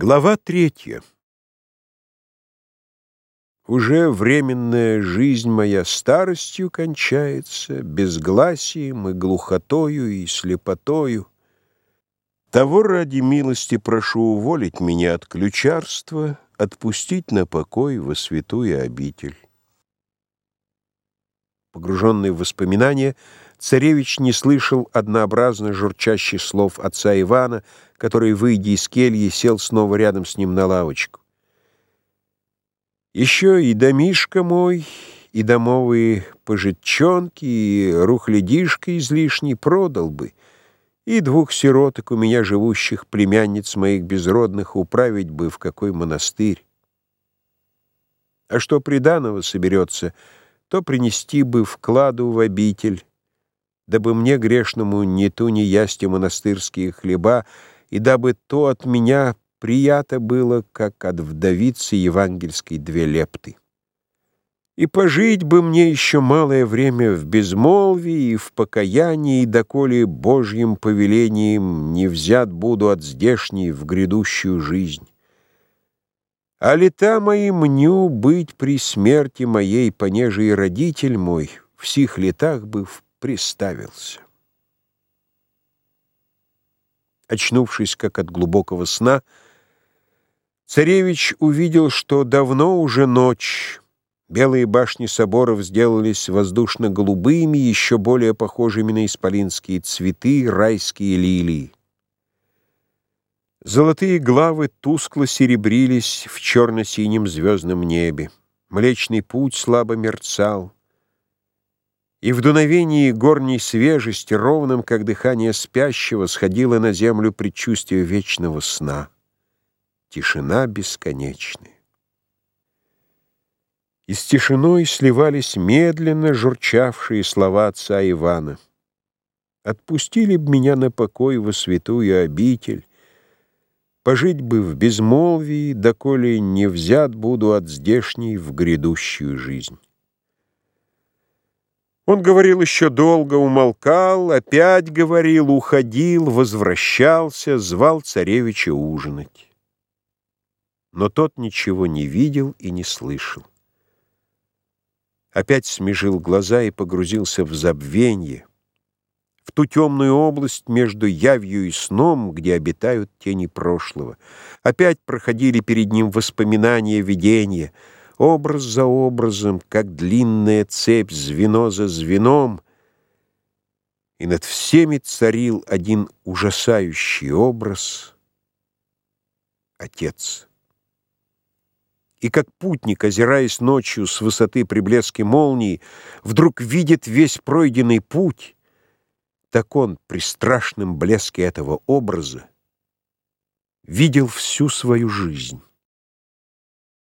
Глава третья. Уже временная жизнь моя старостью кончается, Безгласием и глухотою и слепотою. Того ради милости прошу уволить меня от ключарства, Отпустить на покой во святую обитель. Погруженный в воспоминания, царевич не слышал однообразно журчащих слов отца Ивана, который, выйдя из кельи, сел снова рядом с ним на лавочку. Еще и домишка мой, и домовые пожитчонки, и рухлядишка излишний продал бы, и двух сироток у меня живущих племянниц моих безродных управить бы в какой монастырь. А что приданого соберется — то принести бы вкладу в обитель, дабы мне, грешному, ни ту ни ясти монастырские хлеба, и дабы то от меня приято было, как от вдовицы евангельской две лепты. И пожить бы мне еще малое время в безмолвии и в покаянии, доколе Божьим повелением не взят буду от здешней в грядущую жизнь. А лета мои мню быть при смерти моей, понеже и родитель мой в сих летах бы приставился. Очнувшись, как от глубокого сна, царевич увидел, что давно уже ночь. Белые башни соборов сделались воздушно-голубыми, еще более похожими на исполинские цветы, райские лилии. Золотые главы тускло серебрились в черно-синем звездном небе. Млечный путь слабо мерцал. И в дуновении горней свежести, ровным, как дыхание спящего, сходило на землю предчувствие вечного сна. Тишина бесконечная. И с тишиной сливались медленно журчавшие слова отца Ивана. «Отпустили б меня на покой во святую обитель, Пожить бы в безмолвии, доколе не взят буду от здешней в грядущую жизнь. Он говорил еще долго, умолкал, опять говорил, уходил, возвращался, звал царевича ужинать. Но тот ничего не видел и не слышал. Опять смежил глаза и погрузился в забвенье, в ту темную область между явью и сном, где обитают тени прошлого. Опять проходили перед ним воспоминания, видения, образ за образом, как длинная цепь, звено за звеном, и над всеми царил один ужасающий образ — Отец. И как путник, озираясь ночью с высоты при блеске молнии, вдруг видит весь пройденный путь — так он при страшном блеске этого образа видел всю свою жизнь.